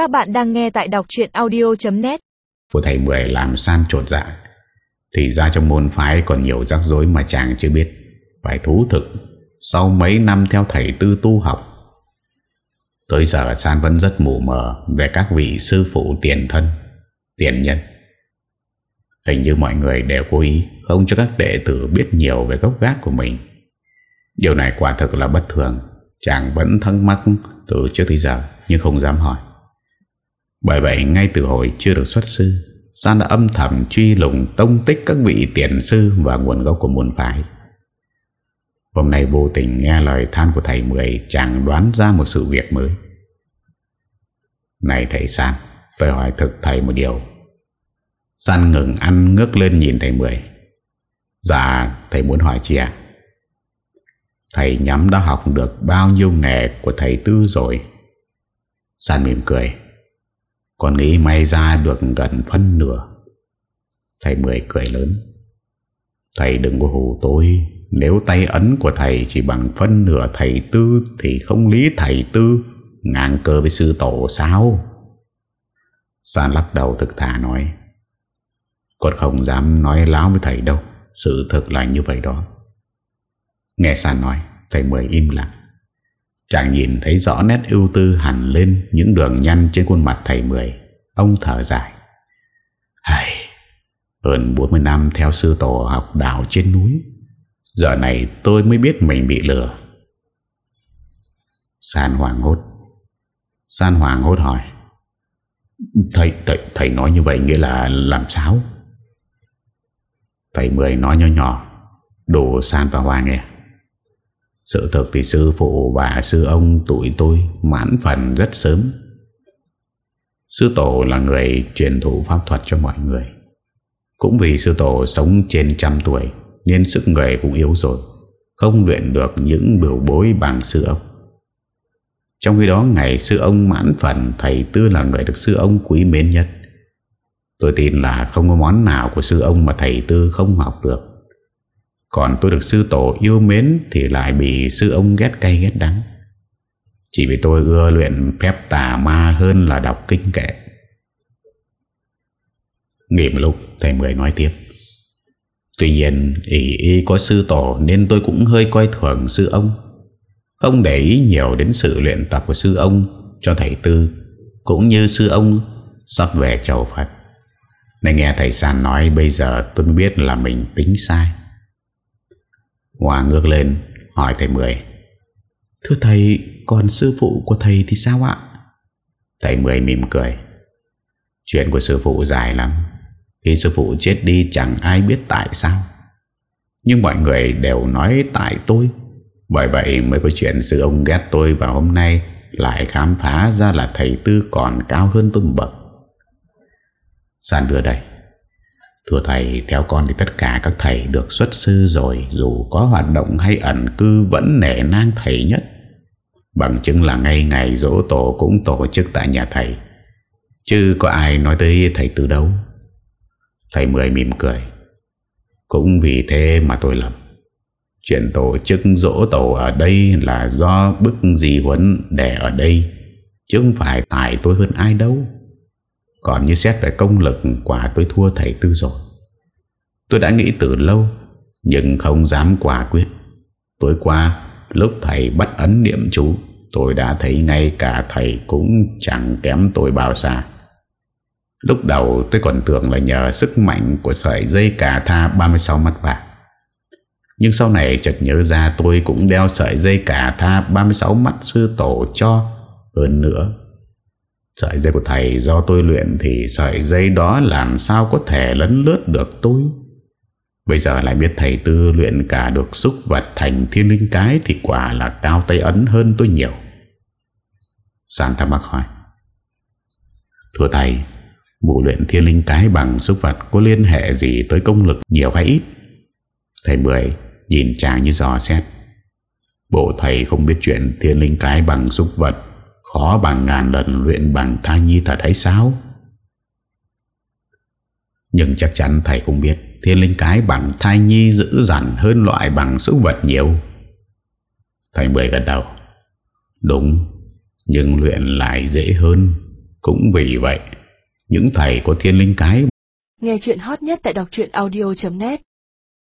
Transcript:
Các bạn đang nghe tại đọc chuyện audio.net Của thầy Mười làm san trột dạ. Thì ra trong môn phái còn nhiều rắc rối mà chàng chưa biết. Phải thú thực, Sau mấy năm theo thầy tư tu học, Tới giờ san vẫn rất mù mờ Về các vị sư phụ tiền thân, Tiền nhân. Hình như mọi người đều cố ý Không cho các đệ tử biết nhiều về gốc gác của mình. Điều này quả thực là bất thường. Chàng vẫn thắc mắc từ trước tới giờ, Nhưng không dám hỏi. Bởi vậy ngay từ hồi chưa được xuất sư San đã âm thầm truy lùng tông tích các vị tiền sư và nguồn gốc của môn phái. Hôm nay vô tình nghe lời than của thầy Mười chàng đoán ra một sự việc mới. Này thầy San, tôi hỏi thực thầy một điều. San ngừng ăn ngước lên nhìn thầy Mười. Dạ, thầy muốn hỏi chị ạ? Thầy nhắm đã học được bao nhiêu nghề của thầy Tư rồi? San mỉm cười còn nghĩ may ra được gần phân nửa. Thầy Mười cười lớn. Thầy đừng có hù tôi. Nếu tay ấn của thầy chỉ bằng phân nửa thầy Tư Thì không lý thầy Tư. Ngang cơ với sư tổ sao? San lắc đầu thực thà nói. Con không dám nói láo với thầy đâu. Sự thật là như vậy đó. Nghe San nói, Thầy Mười im lặng. Chàng nhìn thấy rõ nét ưu tư hẳn lên những đường nhăn trên khuôn mặt thầy Mười. Ông thở dài. Hây hơn 40 năm theo sư tổ học đạo trên núi. Giờ này tôi mới biết mình bị lừa. San hoàng hốt. San hoàng hốt hỏi. Thầy, thầy, thầy nói như vậy nghĩa là làm sao? Thầy Mười nói nhỏ nhỏ. Đủ San và Hoàng nghe. Sự thật thì sư phụ và sư ông tuổi tôi mãn phần rất sớm. Sư tổ là người truyền thụ pháp thuật cho mọi người. Cũng vì sư tổ sống trên trăm tuổi nên sức người cũng yếu rồi, không luyện được những biểu bối bằng sư ông. Trong khi đó ngày sư ông mãn phần thầy Tư là người được sư ông quý mến nhất. Tôi tin là không có món nào của sư ông mà thầy Tư không học được. Còn tôi được sư tổ yêu mến Thì lại bị sư ông ghét cay ghét đắng. Chỉ vì tôi ưa luyện phép tà ma Hơn là đọc kinh kệ. Nghỉ một lúc Thầy Mười nói tiếp. Tuy nhiên ý, ý có sư tổ Nên tôi cũng hơi coi thường sư ông. Không để ý nhiều đến sự luyện tập của sư ông Cho thầy Tư Cũng như sư ông Sắp về chầu Phật. Nên nghe thầy San nói Bây giờ tôi mới biết là mình tính sai. Hòa ngước lên hỏi thầy Mười. Thưa thầy Còn sư phụ của thầy thì sao ạ? Thầy Mười mỉm cười. Chuyện của sư phụ dài lắm. Khi sư phụ chết đi chẳng ai biết tại sao. Nhưng mọi người đều nói tại tôi. Bởi vậy mới có chuyện sư ông ghét tôi Và hôm nay lại khám phá ra là thầy Tư còn cao hơn tôi bậc. San đưa đây Thưa thầy, Theo con thì tất cả các thầy được xuất sư rồi, Dù có hoạt động hay ẩn cư Vẫn nể nang thầy nhất. Bằng chứng là ngay ngày dỗ tổ Cũng tổ chức tại nhà thầy. Chứ có ai nói tới thầy từ đâu? Thầy Mười mỉm cười. Cũng vì thế mà tôi lầm. Chuyện tổ chức dỗ tổ ở đây Là do bức gì huấn để ở đây, Chứ không phải tài tôi hơn ai đâu còn như xét về công lực, Quả tôi thua thầy Tư rồi. Tôi đã nghĩ từ lâu, Nhưng không dám quả quyết. Tối qua, Lúc thầy bắt ấn niệm chú, Tôi đã thấy ngay cả thầy Cũng chẳng kém tôi bao xa. Lúc đầu tôi còn tưởng là nhờ sức mạnh Của sợi dây cà tha 36 mắt vàng. Nhưng sau này chợt nhớ ra tôi cũng đeo sợi dây cà tha 36 mắt sư tổ cho Hơn nữa. Sợi dây của thầy. Do tôi luyện Thì sợi dây đó làm sao có thể lấn lướt được tôi? Bây giờ lại biết thầy tư luyện cả được xúc vật thành thiên linh cái Thì quả là cao tay ấn hơn tôi nhiều. Sàn thắc mắc hỏi, Thưa thầy Bộ luyện thiên linh cái bằng xúc vật Có liên hệ gì tới công lực nhiều hay ít? Thầy Mười nhìn chàng như giò xét, Bộ thầy không biết chuyện thiên linh cái bằng xúc vật Khó bằng ngàn lần luyện bằng thai nhi thật hay sao Nhưng chắc chắn thầy cũng biết, Thiên linh cái bằng thai nhi dữ dằn hơn loại bằng súc vật nhiều. Thầy Mười gật đầu. Đúng, Nhưng luyện lại dễ hơn. Cũng vì vậy, Những thầy có thiên linh cái Nghe chuyện hot nhất tại đọc audio.net